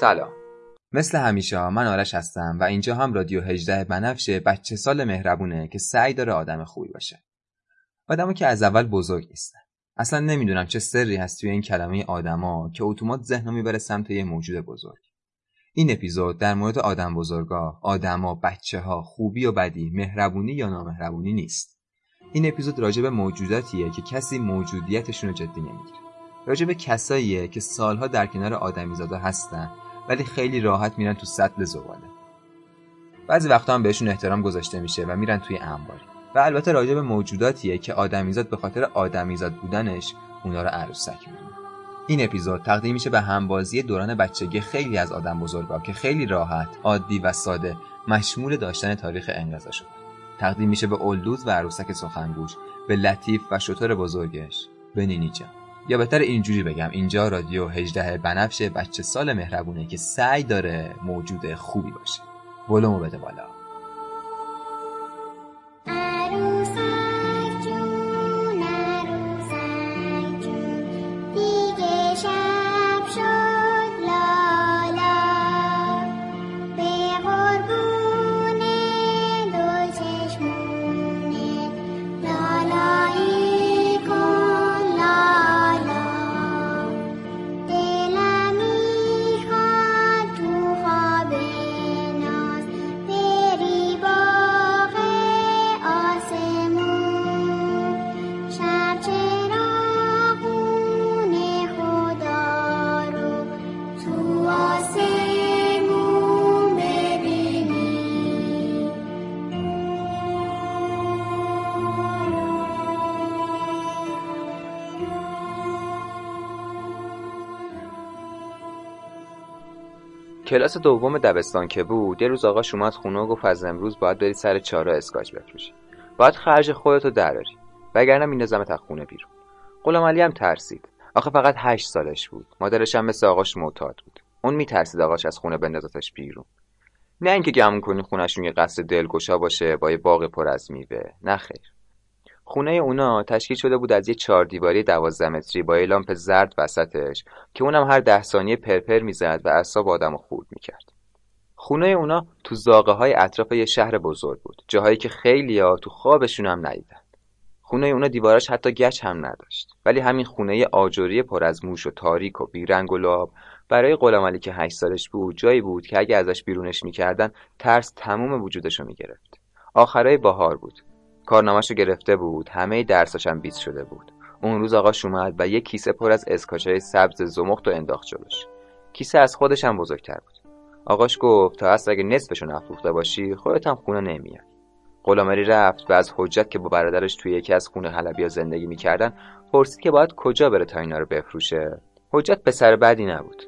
سلام مثل همیشه من آرش هستم و اینجا هم رادیو 18 بنفشه بچه سال مهربونه که سعی داره آدم خوبی باشه آدمو که از اول بزرگ نیستن اصلا نمی‌دونم چه سری هست توی این کلمه آدما که اتومات ذهنو می‌بره سمت یه موجود بزرگ این اپیزود در مورد آدم بزرگا، آدما، بچه ها، خوبی و بدی، مهربونی یا نامهربونی نیست. این اپیزود راجع به موجوداتیه که کسی موجودیتشون رو جدی نمی‌گیره. راجع به کساییه که سالها در کنار آدمیزادا هستن ولی خیلی راحت میرن تو سطل زباله. بعضی وقتا هم بهشون احترام گذاشته میشه و میرن توی انباری و البته راجع به موجوداتیه که آدمیزاد به خاطر آدمیزاد بودنش اونا رو عروسک می‌دونه. این اپیزود تقدیم میشه به همبازی دوران بچگی خیلی از آدم بزرگا که خیلی راحت، عادی و ساده مشمول داشتن تاریخ انقضا شد. تقدیم میشه به اولدوز و عروسک سخنگوش، به لطیف و شطور بزرگش، به نینی یا بهتر اینجوری بگم اینجا رادیو 18 بنفشه بچه سال مهربونه که سعی داره موجود خوبی باشه. ولومو بده بالا. کلاس دوم دبستان که بود یه روز آقاش اومد خونه و گفت از امروز باید بری سر چارا اسکاچ بفروشی. باید خرج خودتو دراری وگرنه میندازمت از خونه بیرون. غلام علی هم ترسید. آخه فقط هشت سالش بود. مادرش هم مثل آقاش معتاد بود. اون میترسید آقاش از خونه بندازتش بیرون. نه اینکه گمون کنی خونشون یه قصد دلگشا باشه با یه باغ پر از میوه. نه خیر. خونه اونا تشکیل شده بود از یه چهار دیواری دوازده متری با یه لامپ زرد وسطش که اونم هر ده ثانیه پرپر می‌زد و اعصاب آدم خورد می‌کرد. خونه اونا تو زاغه های اطراف یه شهر بزرگ بود جاهایی که خیلی ها تو خوابشون هم ندیدن. خونه اونا دیواراش حتی گچ هم نداشت ولی همین خونه آجوری پر از موش و تاریک و بیرنگ و لاب برای غلام که هشت سالش بود جایی بود که اگه ازش بیرونش می‌کردن ترس تموم وجودشو می‌گرفت آخرای بهار بود کارنامهشو گرفته بود. همه درساش هم بیت شده بود. اون روز آقاش اومد و یک کیسه پر از اسکاچای سبز زمخت و انداخت جلوش. کیسه از خودش هم بزرگتر بود. آقاش گفت تا هست اگه نصفشو نفروخته باشی خودت هم خونه نمیاد غلامری رفت و از حجت که با برادرش توی یکی از خونه حلبیا زندگی می‌کردن پرسید که باید کجا بره تا اینا رو بفروشه. حجت پسر بدی نبود.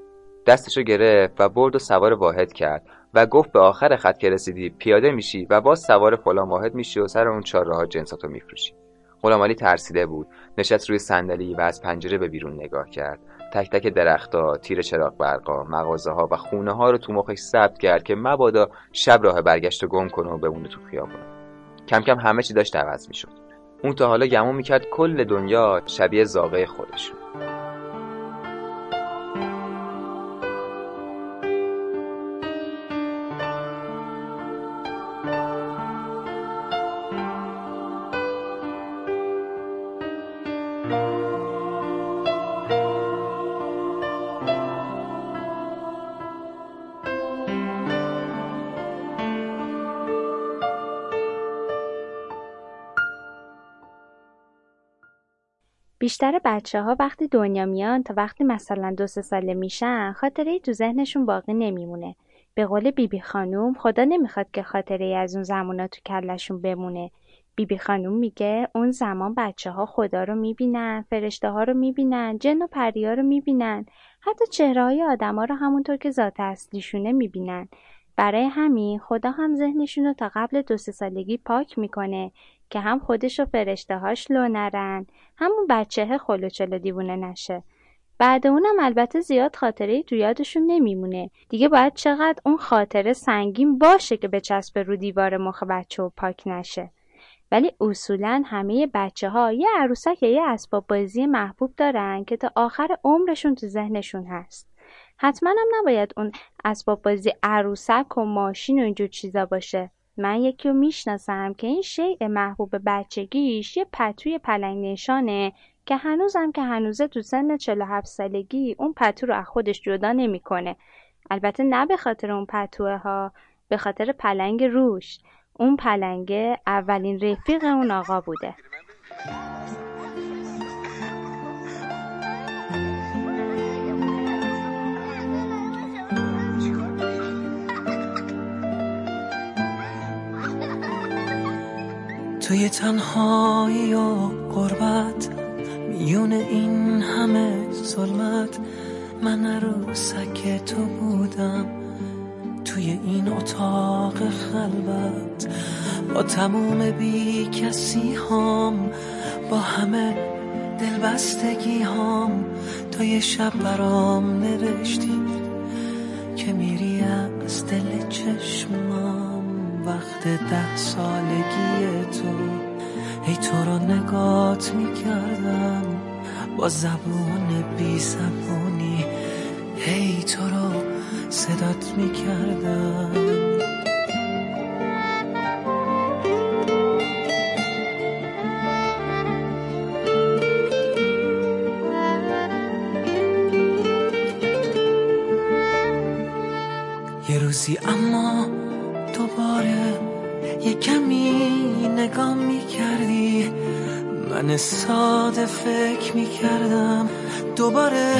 دستشو گرفت و برد و سوار واحد کرد. و گفت به آخر خط که رسیدی پیاده میشی و باز سوار فلان واحد میشی و سر اون چهار راه جنساتو میفروشی. غلامالی ترسیده بود. نشست روی صندلی و از پنجره به بیرون نگاه کرد. تک تک درختها تیر چراغ برقا مغازه ها و خونه ها رو تو مخش ثبت کرد که مبادا شب راه برگشت و گم کنه و بمونه تو خیابون. کم کم همه چی داشت عوض می‌شد. اون تا حالا گمون می‌کرد کل دنیا شبیه زاغه خودشون. بیشتر بچه ها وقتی دنیا میان تا وقتی مثلا دو سه ساله میشن خاطره تو ذهنشون باقی نمیمونه. به قول بیبی خانوم خدا نمی‌خواد که خاطره از اون زمونا تو کلشون بمونه. بیبی خانوم میگه اون زمان بچه ها خدا رو می‌بینن، فرشته ها رو می‌بینن، جن و پریا رو می‌بینن، حتی چهره های آدم ها رو همونطور که ذات اصلیشونه می‌بینن. برای همین خدا هم ذهنشون رو تا قبل دو سه سالگی پاک می‌کنه که هم خودش و فرشته هاش لو نرن. همون بچه خلوچلو دیوونه نشه. بعد اونم البته زیاد خاطره تو یادشون نمیمونه. دیگه باید چقدر اون خاطره سنگین باشه که به چسب رو دیوار مخ بچه و پاک نشه. ولی اصولا همه بچه ها یه عروسک یا یه اسباب بازی محبوب دارن که تا آخر عمرشون تو ذهنشون هست. حتما هم نباید اون اسباب بازی عروسک و ماشین و اینجور چیزا باشه. من یکی رو می‌شناسم که این شیء محبوب بچگیش یه پتوی پلنگ نشانه که هنوزم که هنوزه تو سن 47 سالگی اون پتو رو از خودش جدا نمی‌کنه. البته نه به خاطر اون پتوه ها به خاطر پلنگ روش اون پلنگه اولین رفیق اون آقا بوده توی تنهایی و قربت میون این همه ظلمت. من عروسک تو بودم توی این اتاق خلوت. با تموم بی کسی هم با همه دلبستگی هم. تو یه شب برام نوشتی که میری از دل چشمم وقت ده سالگی تو. ای تو رو نگات می‌کردم با زبون بی زبونی. هی تو رو صدات می‌کردم. یه روزی اما دوباره یه کمی نگاه می‌کردی. من ساده فکر می‌کردم دوباره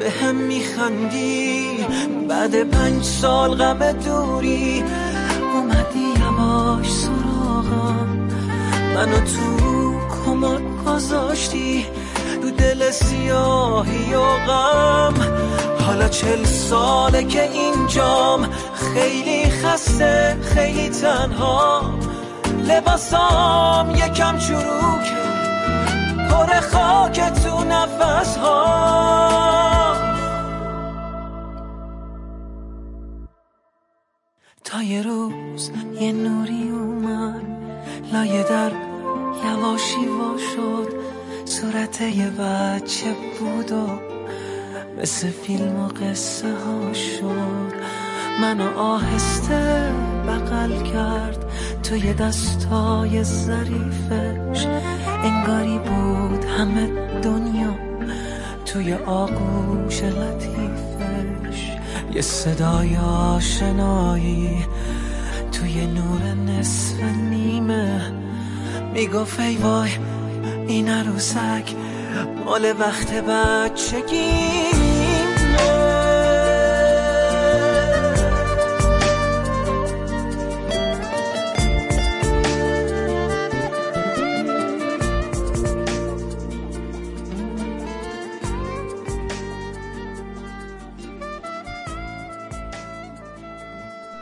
به هم میخندی. بعد پنج سال غم دوری اومدی یواش سراغم. منو تو کمد گذاشتی رو دل سیاهی و غم. حالا چل ساله که اینجام خیلی خسته خیلی تنها. لباسام یکم چروکه. پر خاک تو نفس ها تا یه روز یه نوری اومد لایه در یواشی وا شد صورت یه بچه بود و مثل فیلم و قصه ها شد. منو آهسته بغل کرد توی دستای ظریفش. انگاری بود همه دنیا توی آغوش لطیفش. یه صدای آشنایی توی نور نصف نیمه می‌گفت ای وای این عروسک مال وقت بچگیمه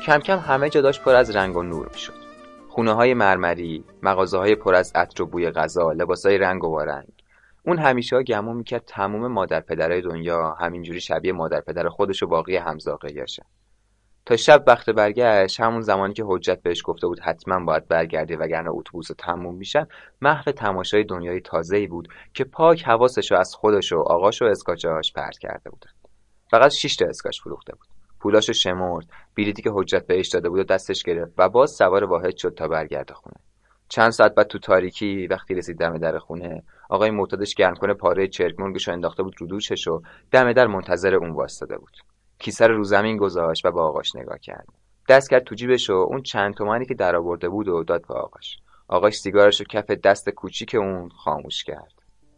کم کم همه جا داشت پر از رنگ و نور می‌شد. خونه های مرمری مغازه های پر از عطر و بوی غذا لباس های رنگ و وارنگ اون همیشه ها گمون می‌کرد تموم مادر پدرای دنیا همینجوری شبیه مادر پدر خودش و باقی همزاقیاشه تا شب وقت برگشت همون زمانی که حجت بهش گفته بود حتما باید برگردی وگرنه اتوبوس تموم میشن محو تماشای دنیای تازه‌ای بود که پاک حواسش از خودش و آقاش و اسکاچاش پرت کرده بودن. فقط 6 تا اسکاچ فروخته بود. پولاشو شمرد بلیطی که حجت بهش داده بود و دستش گرفت و باز سوار واحد شد تا برگرده خونه. چند ساعت بعد تو تاریکی وقتی رسید دم در خونه آقای معتادش گرم کنه پاره چرک مرگش انداخته بود رو دوشش و دم در منتظر اون واسطاده بود. کیسه رو زمین گذاشت و با آقاش نگاه کرد. دست کرد تو جیبش و اون چند تومانی که در آورده بود و داد به آقاش. آقاش سیگارش رو کف دست کوچیک اون خاموش کرد.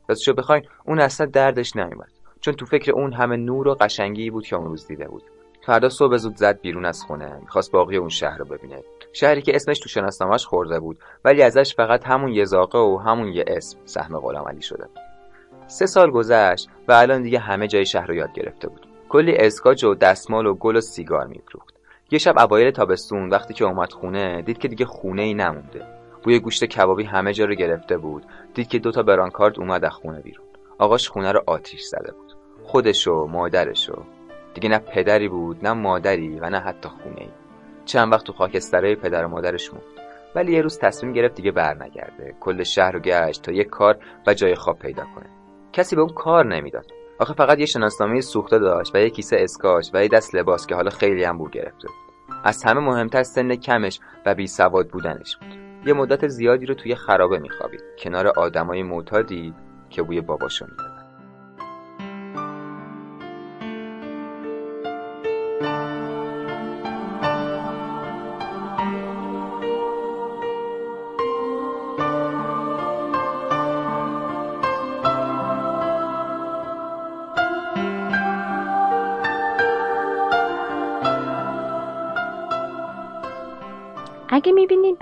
راستشو بخواین اون اصلا دردش نمیومد چون تو فکر اون همه نور و قشنگی بود که اون روز دیده بود. فردا صبح زود زد بیرون از خونه. می‌خواست باقی اون شهر رو ببینه. شهری که اسمش تو شناسنامه‌اش خورده بود ولی ازش فقط همون یه زاقه و همون یه اسم سهم غلام علی شده. سه سال گذشت و الان دیگه همه جای شهر رو یاد گرفته بود. کلی اسکاج و دستمال و گل و سیگار میفروخت. یه شب اوایل تابستون وقتی که اومد خونه دید که دیگه خونه ای نمونده. بوی گوشت کبابی همه جا رو گرفته بود. دید که دوتا برانکارد اومد از خونه بیرون. آقاش خونه رو آتیش زده بود. خودش و مادرش و دیگه نه پدری بود نه مادری و نه حتی خونه ای. چند وقت تو خاکسترهای پدر و مادرش موند. ولی یه روز تصمیم گرفت دیگه برنگرده. کل شهر رو گشت تا یه کار و جای خواب پیدا کنه. کسی به اون کار نمی‌داد. آخه فقط یه شناسنامه سوخته داشت و یه کیسه اسکاچ و یه دست لباس که حالا خیلی هم بو گرفته از همه مهمتر سن کمش و بی سواد بودنش بود. یه مدت زیادی رو توی خرابه میخوابید. کنار آدمای معتادی که بوی باباشو می‌داد.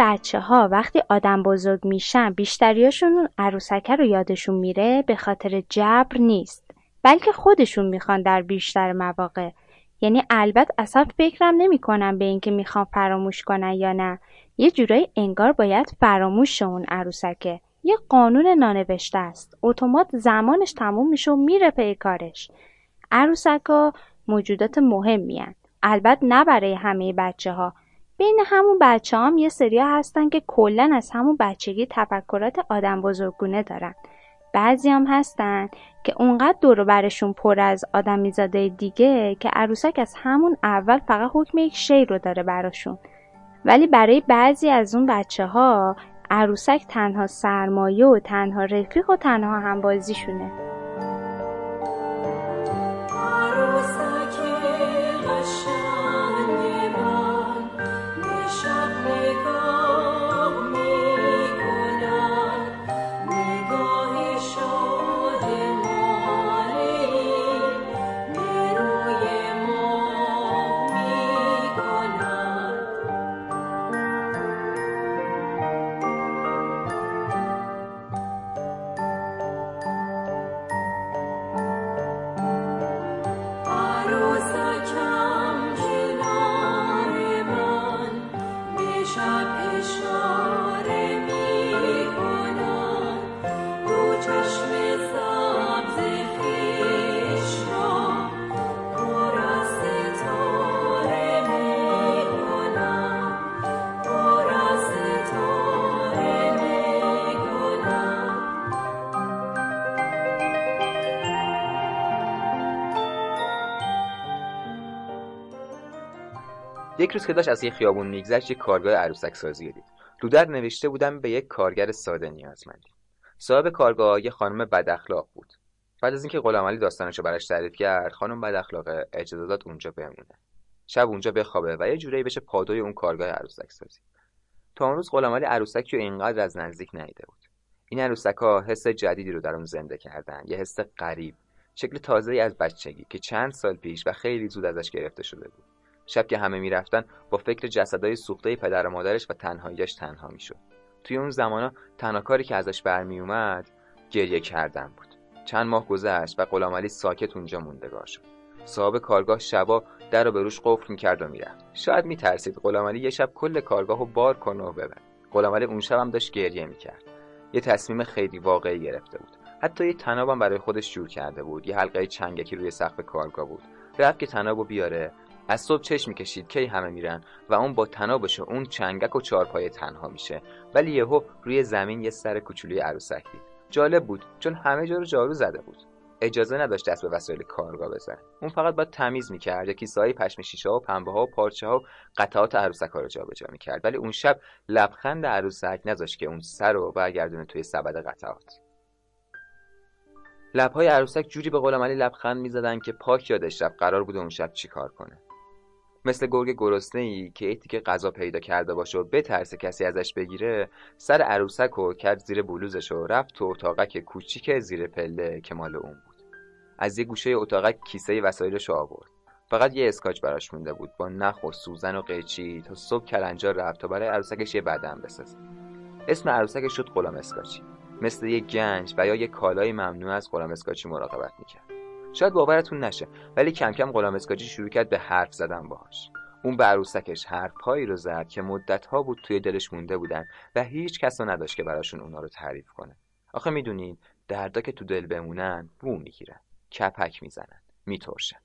بچه ها وقتی آدم بزرگ میشن بیشتریاشون اون عروسکه رو یادشون میره به خاطر جبر نیست بلکه خودشون می‌خوان در بیشتر مواقع. یعنی البته اصلا فکرم نمی‌کنم به اینکه می‌خوان فراموش کنن یا نه. یه جورایی انگار باید فراموش اون عروسکه. یه قانون نانوشته است. اتومات زمانش تموم میشه و میره پی کارش. عروسکا موجودات مهمی. البته نه برای همه بچه ها بین همون بچه هم یه سریا هستن که کلا از همون بچگی تفکرات آدم بزرگونه دارن. بعضی هم هستن که اونقدر دور برشون پر از آدمیزاده دیگه که عروسک از همون اول فقط حکم یک شی رو داره براشون. ولی برای بعضی از اون بچه ها عروسک تنها سرمایه و تنها رفیق و تنها همبازیشونه. یک روز که داشت از یه خیابون میگذشت یک کارگاه عروسک سازی دید. رو در نوشته بودم به یک کارگر ساده نیازمندی. صاحب کارگاه یه خانم بد اخلاق بود. بعد از اینکه غلام علی داستانشو براش تعریف کرد خانم بد اخلاقه اجازه داد اونجا بمونه. شب اونجا بخوابه و یه جورایی بشه پادوی اون کارگاه عروسک سازی تا اون روز غلام علی عروسکی رو اینقدر از نزدیک ندیده بود. این عروسک ها حس جدیدی رو در اون زنده کردن یه حس غریب شکل تازه از بچگی که چند سال پیش و خیلی زود ازش گرفته شده بود. شب که همه می‌رفتن با فکر جسدای سوخته پدر و مادرش و تنهاییش تنها می‌شد. توی اون زمانا تنها کاری که ازش برمیومد گریه کردن بود. چند ماه گذشت و غلامعلی ساکت اونجا موندگار شد. صاحب کارگاه شبا در رو به روش قفل می‌کرد و می‌رفت. شاید میترسید غلامعلی یه شب کل کارگاه رو بار کنه و ببر غلامعلی اون شب هم داشت گریه می‌کرد. یه تصمیم خیلی واقعی گرفته بود. حتی یه تنابم برای خودش جور کرده بود. یه حلقه چنگکی روی سقف کارگاه بود. رفت که تنابو بیاره. از صبح چشم می‌کشید کی همه میرن و اون با تنابش اون چنگک و چارپایه تنها میشه. ولی یهو روی زمین یه سر کوچولوی عروسک دید. جالب بود چون همه جا رو جارو زده بود. اجازه نداشت دست به وسایل کارگاه بزنه. اون فقط باید تمیز می‌کرد یا کیسه های پشم شیشه ها و پنبه ها و پارچه ها و قطعات عروسک ها رو جابجا می‌کرد. ولی اون شب لبخند عروسک نذاشت که اون سر رو برگردونه توی سبد قطعات. لبهای عروسک جوری به قول علی لبخند می‌زدن که پاک یادش رفت قرار بود اون شب چیکار کنه. مثل گرگ گرسنه ای که ایتی که غذا پیدا کرده باشه و بترسه کسی ازش بگیره سر عروسک و کرد زیر بلوزش و رفت تو اتاقک کوچیک زیر پله که مال اون بود. از یه گوشه اتاقک کیسه وسایلش آورد. فقط یه اسکاچ براش مونده بود با نخ و سوزن و قیچی تا صبح کلنجار رفت تا برای عروسکش یه بدن بسازه اسم عروسکش شد غلام اسکاچی. مثل یه گنج و یا یه کالای ممنوع از غلام اسکاچی مراقبت می‌کرد. شاید باورتون نشه ولی کم کم غلام اسکاچی شروع کرد به حرف زدن باهاش. اون به عروسکش حرفهایی رو زد که مدتها بود توی دلش مونده بودن و هیچ کس رو نداشت که براشون اونا رو تعریف کنه. آخه می‌دونین دردا که تو دل بمونن بو می‌گیرن کپک می‌زنن میترشن.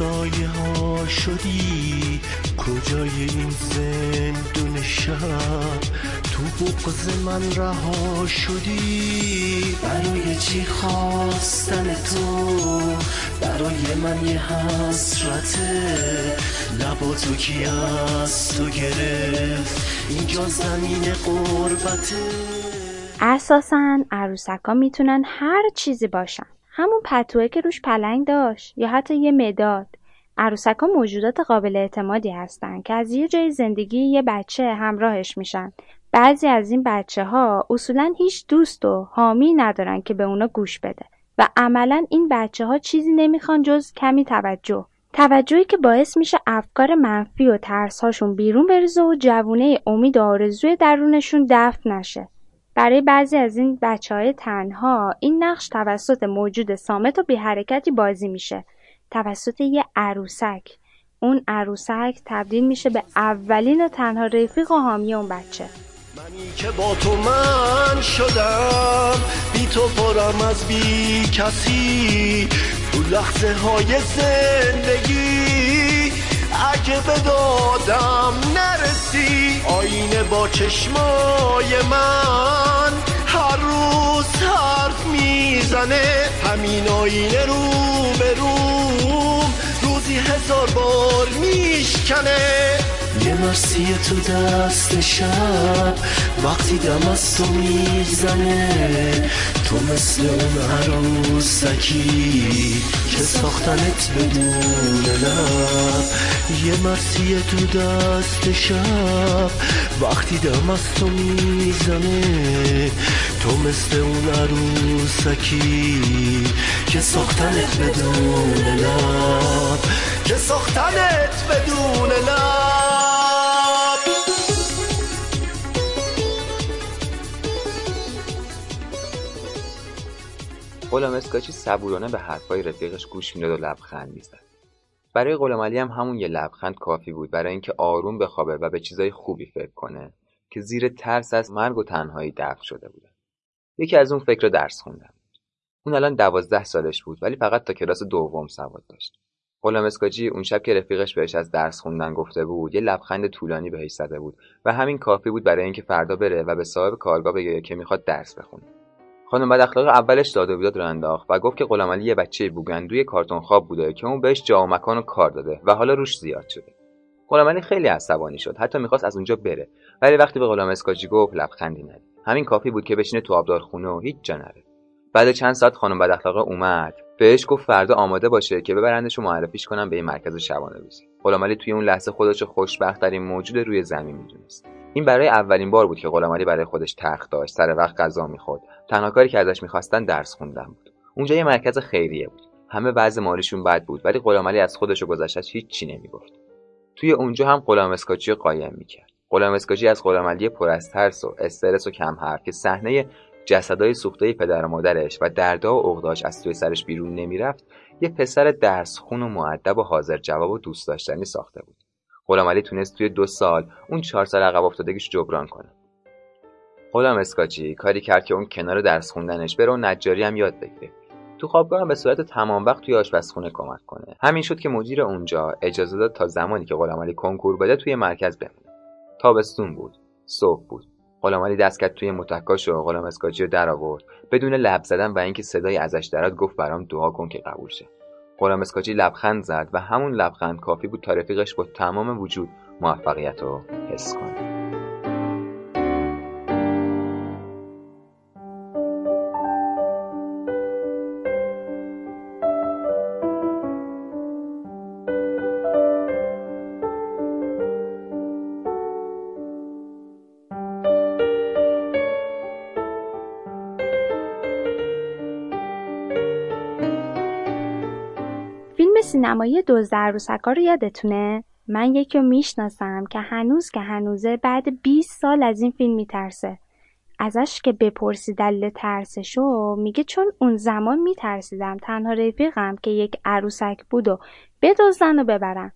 سایه ها شدی؟ کجای این زندون شب؟ تو بغز من رها شدی؟ برای چی خواستن تو؟ برای من یه حسرته لباتو کی از تو گرفت؟ اینجا زمین قربته. اساسا عروسکا می‌تونن هر چیزی باشن. همون پتوه که روش پلنگ داشت یا حتی یه مداد. عروسکا موجودات قابل اعتمادی هستن که از یه جای زندگی یه بچه همراهش میشن. بعضی از این بچه ها اصولا هیچ دوست و حامی ندارن که به اونا گوش بده و عملا این بچه ها چیزی نمی‌خوان جز کمی توجه. توجهی که باعث میشه افکار منفی و ترسهاشون بیرون بریزه و جوونه امید و آرزوی درونشون دفن نشه. برای بعضی از این بچه های تنها این نقش توسط موجود سامت و بی حرکتی بازی میشه. توسط یه عروسک. اون عروسک تبدیل میشه به اولین و تنها رفیق و حامی اون بچه. منی که با تو من شدم بی تو پرم از بی کسی. تو لحظه های زندگی اگه به دادم نرسی. آینه با چشمای من می‌زنه. همین آینه رو به روم. روزی هزار بار میشکنه. یه مرسی تو دست شب. وقتی دم از تو می‌زنه تو مثل اون عروسکی که ساختنت بدون لب. یه مرسی تو دست شب. وقتی دم از تو می‌زنه تو مثل اون عروسکی که ساختنت بدون لب. که ساختنت بدون لب. غلام اسکاچی صبورانه به حرفای رفیقش گوش می‌داد و لبخند می‌زد. برای غلام علی هم همون یه لبخند کافی بود برای اینکه آروم بخوابه و به چیزای خوبی فکر کنه که زیر ترس از مرگ و تنهایی دفن شده بودن یکی از اون فکر درس خوندن اون الان دوازده سالش بود ولی فقط تا کلاس دوم سواد داشت. غلام اسکاچی اون شب که رفیقش بهش از درس خوندن گفته بود یه لبخند طولانی بهش زده بود و همین کافی بود برای اینکه فردا بره و به صاحب کارگاه بگه که می‌خواد درس بخونه. خانم بد اخلاق اولش داد و بیداد رو انداخت و گفت که غلام علی یه بچه بوگندوی کارتون خواب بوده که اون بهش جا و مکان و کار داده و حالا روش زیاد شده. غلام علی خیلی عصبانی شد حتی می‌خواست از اونجا بره. ولی وقتی به غلام اسکاچی گفت لبخندی ندید همین کافی بود که بشینه تو آبدارخونه و هیچ جا نره. بعد چند ساعت خانم بد اخلاق اومد. بهش گفت فردا آماده باشه که ببرندش و معرفیش کنم به این مرکز شبانه روزی غلام علی توی اون لحظه خودش خوشبخت ترین موجود روی زمین می‌دونست. این برای اولین بار بود که غلام علی برای خودش تخت داشت سر وقت غذا می‌خورد. تنها کاری که ازش می‌خواستن درس خوندن بود. اونجا یه مرکز خیریه بود. همه وضع مالیشون بد بود ولی غلام علی از خودش و گذشتش هیچ چی نمی‌گفت. توی اونجا هم غلام اسکاچی قایم می‌کرد. غلام اسکاچی از غلام علی پر از ترس و استرس و کم حرف که صحنه جسدای سوخته پدر و مادرش و دردا و عقداش از توی سرش بیرون نمی‌رفت یه پسر درس خون و معدب و حاضر جواب و دوست داشتنی ساخته بود. غلام علی تونست توی دو سال اون چهار سال عقب افتادگیش جبران کنه. غلام اسکاچی کاری کرد که اون کنار درس خوندنش بره و نجاری هم یاد بگیره. تو خوابگاه هم به صورت تمام وقت توی آشپزخونه کمک کنه. همین شد که مدیر اونجا اجازه داد تا زمانی که غلامعلی کنکور بده توی مرکز بمونه. تابستون بود صبح بود. غلامعلی دست کرد توی متکاش و غلام اسکاچی رو در آورد بدون لب زدن و اینکه صدای ازش دراد گفت برام دعا کن که قبول شه. غلام اسکاچی لبخند زد و همون لبخند کافی بود تا رفیقش با تمام وجود موفقیت رو حس کنه. سینمایی دزد عروسکا رو یادتونه؟ من یکی رو می‌شناسم که هنوز که هنوزه بعد 20 سال از این فیلم میترسه. ازش که بپرسی دلیل ترسشو میگه چون اون زمان میترسیدم. تنها رفیقم که یک عروسک بود و بدزدن و ببرن.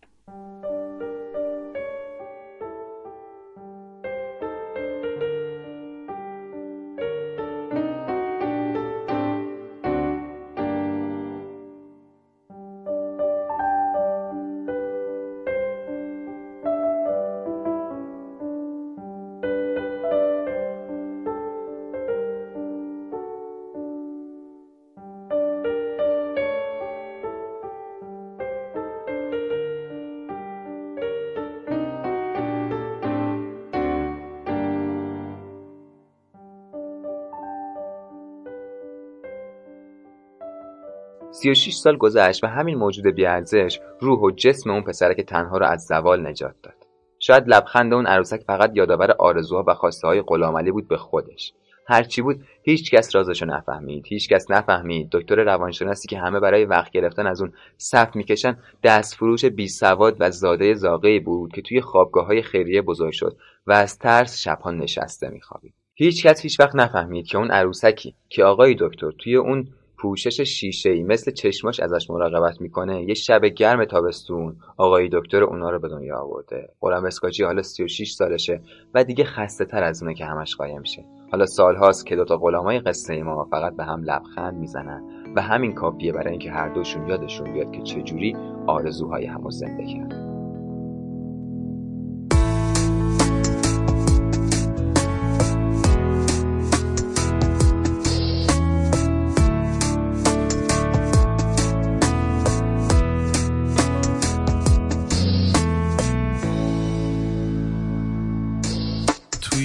سی سال گذشت و همین موجود بیارزش روح و جسم اون پسرک تنها رو از زوال نجات داد. شاید لبخند اون عروسک فقط یادآور آرزوها و خواسته های غلامعلی بود به خودش. هرچی بود هیچ کس رازشو نفهمید هیچ کس نفهمید. دکتر روانشناسی که همه برای وقت گرفتن از اون صف می‌کشن دست فروش بی سواد و زاده زاغه بود که توی خوابگاه های خیریه بزرگ شد و از ترس شبها نشسته میخوابید. هیچ کس هیچ وقت نفهمید که اون عروسکی که آقای دکتر توی اون پوشش ای مثل چشماش ازش مراقبت می‌کنه. یه شب گرم تابستون. آقای دکتر اونا رو به دنیا آورده. قرم اسکاچی حالا 36 سالشه و دیگه خسته تر از اونه که همش قایم شه حالا سالهاست که دوتا غلامای قصه ما فقط به هم لبخند می‌زنن و همین کافیه برای اینکه هر دوشون یادشون بیاد که چجوری آرزوهای همو زنده کرد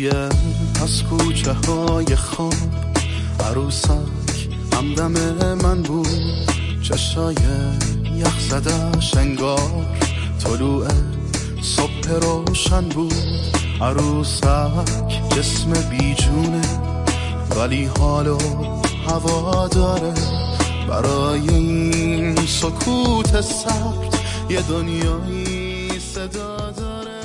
توی از کوچه های خواب عروسک همدم من بود. چشای یخ زده شنگار طلوع صبح روشن بود. عروسک جسم بیجونه ولی حالو هوا داره. برای این سکوت سرد یه دنیایی صدا داره.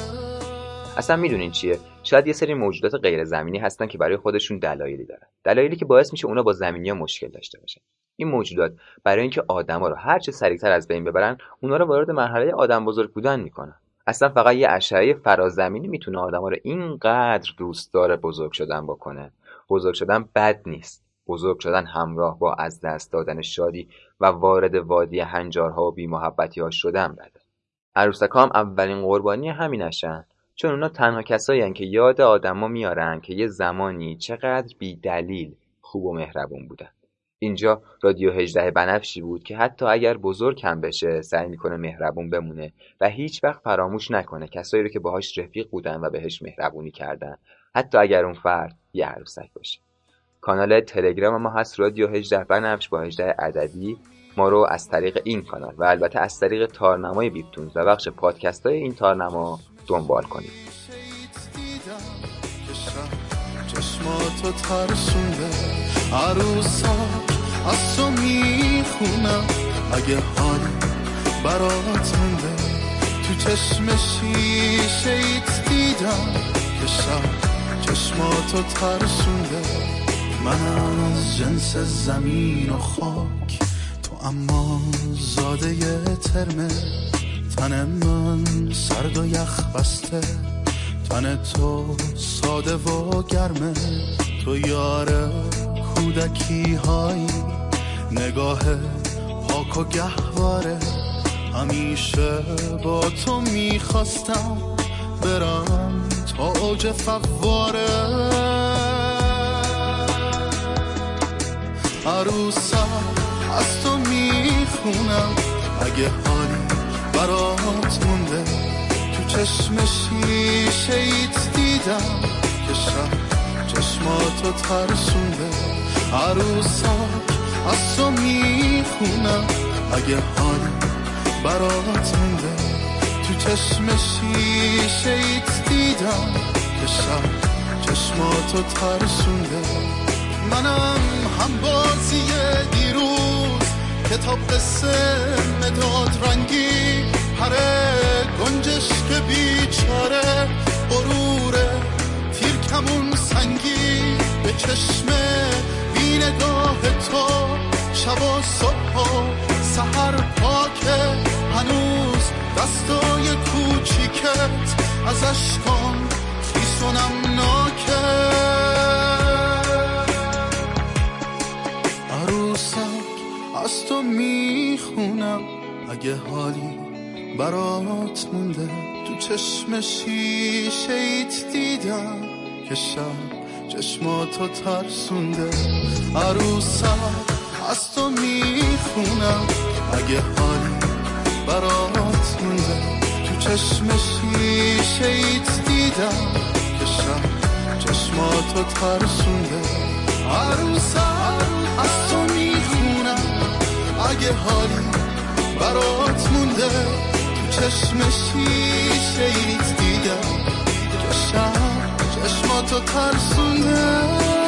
اصلا می‌دونین چیه؟ شاید یه سری موجودات غیر زمینی هستن که برای خودشون دلایلی دارن. دلایلی که باعث میشه اونا با زمینی ها مشکل داشته باشن. این موجودات برای اینکه آدما رو هر چه سریعتر از بین ببرن اونا رو وارد مرحله آدم بزرگ بودن می‌کنن. اصلا فقط یه اشعه فرازمینی می‌تونه آدما رو اینقدر دوست داره بزرگ شدن بکنه. بزرگ شدن بد نیست. بزرگ شدن همراه با از دست دادن شادی و وارد وادی هنجارها و بیمحبتی ها شدن بده. عروسک هم اولین قربانی همینشن. چون اونا تنها کسایی که یاد آدما میارن که یه زمانی چقدر بی دلیل خوب و مهربون بودن. اینجا رادیو هجده بنفشی بود که حتی اگر بزرگ هم بشه سعی می‌کنه مهربون بمونه و هیچ وقت فراموش نکنه کسایی رو که باهاش رفیق بودن و بهش مهربونی کردن حتی اگر اون فرد یه عروسک باشه. کانال تلگرام ما هست رادیو هجده بنفش با هجده عددی ما رو از طریق این کانال و البته از طریق تارنمای بیپتونز و بخش پادکست های این تارنما دنبال کنید چشماتو ترسونده. عروسا از تو می‌خونم. اگه حالی برات مونده. تو چشم شیشه ایت دیدم که شب چشماتو ترسونده. من از جنس زمین و خاک. تو اما زاده ترمه. تن من سرد و یخ بسته. تن تو ساده و گرمه. تو یار کودکی هایی نگاه پاک و گهواره. همیشه با تو می‌خواستم برم تا اوج فواره. عروسا از تو می‌خونم. اگه برات مونده. تو چشم شیشه ایت دیدم که شب چشماتو ترسونده. عروسا از تو می‌خونم. اگه حالی برات مونده. تو چشم شیشه ایت دیدم که شب چشماتو ترسونده. منم هم بازی دیروز کتاب قصه مداد رنگی پره گنجش که بیچاره غروره تیر کمون سنگی. به چشم بینگاه تو شب و صبح و سهر پاکه هنوز دستای کوچیکت. از اشکان خیسونم ناکه اگه حالی برات مونده. تو چشم شیشه ایت دیدم که شب چشماتو ترسونده. عروسک از تو می‌خونم. اگه حالی برات مونده. تو چشم شیشه ایت دیدم که شب چشماتو ترسونده. عروسا از تو می‌خونم. اگه حالی برات مونده. تو چشم شیشه ایت دیدم که شب چشماتو ترسونده.